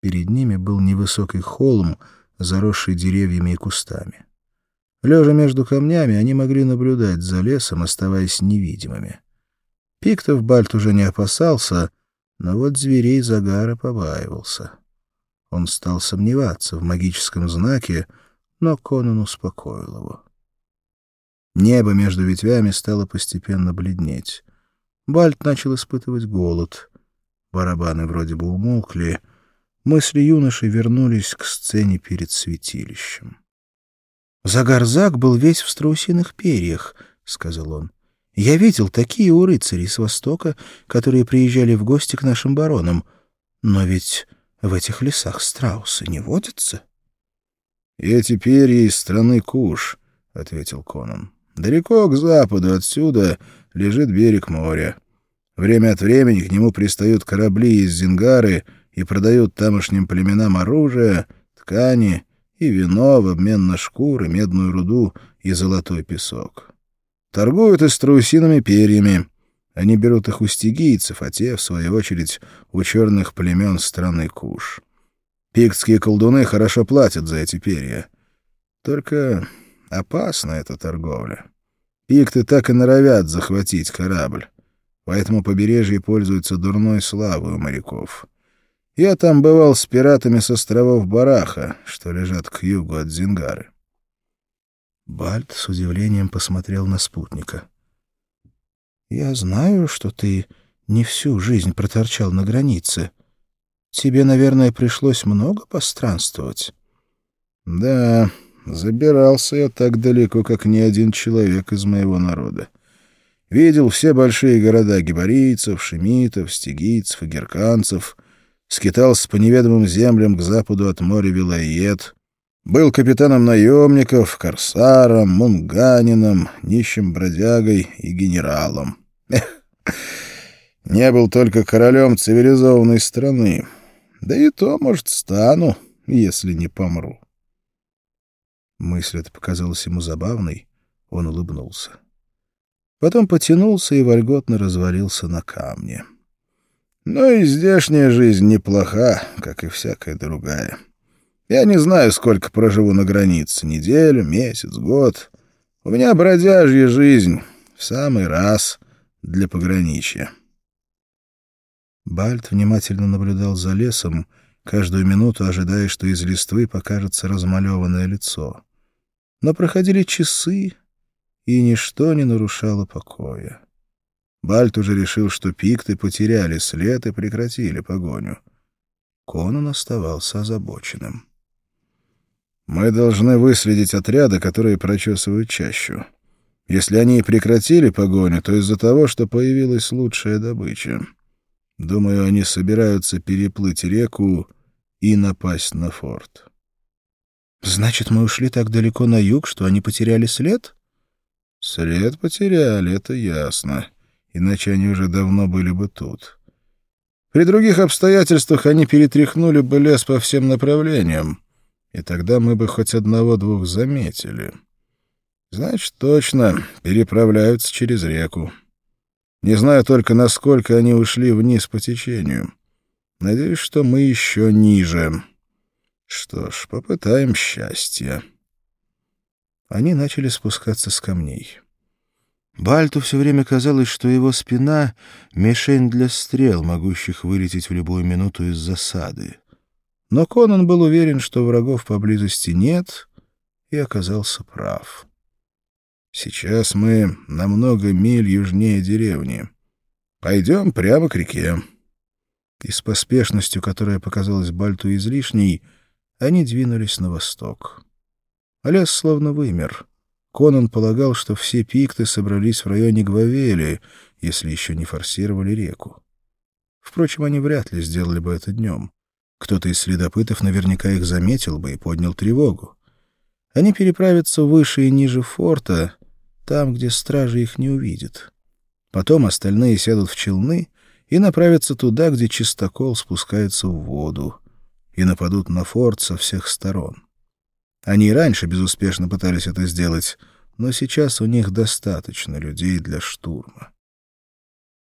Перед ними был невысокий холм, заросший деревьями и кустами. Лежа между камнями, они могли наблюдать за лесом, оставаясь невидимыми. Пиктов Бальт уже не опасался, но вот зверей Загара побаивался. Он стал сомневаться в магическом знаке, но Конан успокоил его. Небо между ветвями стало постепенно бледнеть. Бальт начал испытывать голод. Барабаны вроде бы умолкли. Мысли юноши вернулись к сцене перед святилищем. «Загарзак был весь в страусиных перьях», — сказал он. «Я видел такие у рыцарей с Востока, которые приезжали в гости к нашим баронам. Но ведь в этих лесах страусы не водятся». «Эти перья из страны Куш», — ответил Конан. «Далеко к западу отсюда лежит берег моря. Время от времени к нему пристают корабли из Зингары и продают тамошним племенам оружие, ткани и вино в обмен на шкуры, медную руду и золотой песок. Торгуют и страусиными перьями. Они берут их у стигийцев, а те, в свою очередь, у черных племен страны Куш. Пиктские колдуны хорошо платят за эти перья. Только опасна эта торговля. Пикты так и норовят захватить корабль. Поэтому побережье пользуется дурной славой у моряков. Я там бывал с пиратами с островов Бараха, что лежат к югу от Зингары. Бальт с удивлением посмотрел на спутника. «Я знаю, что ты не всю жизнь проторчал на границе», Тебе, наверное, пришлось много постранствовать. Да, забирался я так далеко, как ни один человек из моего народа. Видел все большие города гибарийцев, шемитов, стигийцев и герканцев, скитался по неведомым землям к западу от моря Вилайет, был капитаном наемников, корсаром, мунганином, нищим бродягой и генералом. Не был только королем цивилизованной страны. Да и то, может, стану, если не помру. Мысль эта показалась ему забавной, он улыбнулся. Потом потянулся и вольготно развалился на камне. Но и здешняя жизнь неплоха, как и всякая другая. Я не знаю, сколько проживу на границе — неделю, месяц, год. У меня бродяжья жизнь в самый раз для пограничья. Бальт внимательно наблюдал за лесом, каждую минуту ожидая, что из листвы покажется размалеванное лицо. Но проходили часы, и ничто не нарушало покоя. Бальт уже решил, что пикты потеряли след и прекратили погоню. Конан оставался озабоченным. «Мы должны выследить отряды, которые прочесывают чащу. Если они и прекратили погоню, то из-за того, что появилась лучшая добыча». Думаю, они собираются переплыть реку и напасть на форт. Значит, мы ушли так далеко на юг, что они потеряли след? След потеряли, это ясно. Иначе они уже давно были бы тут. При других обстоятельствах они перетряхнули бы лес по всем направлениям, и тогда мы бы хоть одного-двух заметили. Значит, точно, переправляются через реку. Не знаю только, насколько они ушли вниз по течению. Надеюсь, что мы еще ниже. Что ж, попытаем счастье. Они начали спускаться с камней. Бальту все время казалось, что его спина — мишень для стрел, могущих вылететь в любую минуту из засады. Но Конан был уверен, что врагов поблизости нет, и оказался прав. Сейчас мы на много миль южнее деревни. Пойдем прямо к реке». И с поспешностью, которая показалась Бальту излишней, они двинулись на восток. Лес словно вымер. Конан полагал, что все пикты собрались в районе Гвавели, если еще не форсировали реку. Впрочем, они вряд ли сделали бы это днем. Кто-то из следопытов наверняка их заметил бы и поднял тревогу. Они переправятся выше и ниже форта, там, где стражи их не увидят. Потом остальные сядут в челны и направятся туда, где чистокол спускается в воду, и нападут на форт со всех сторон. Они и раньше безуспешно пытались это сделать, но сейчас у них достаточно людей для штурма.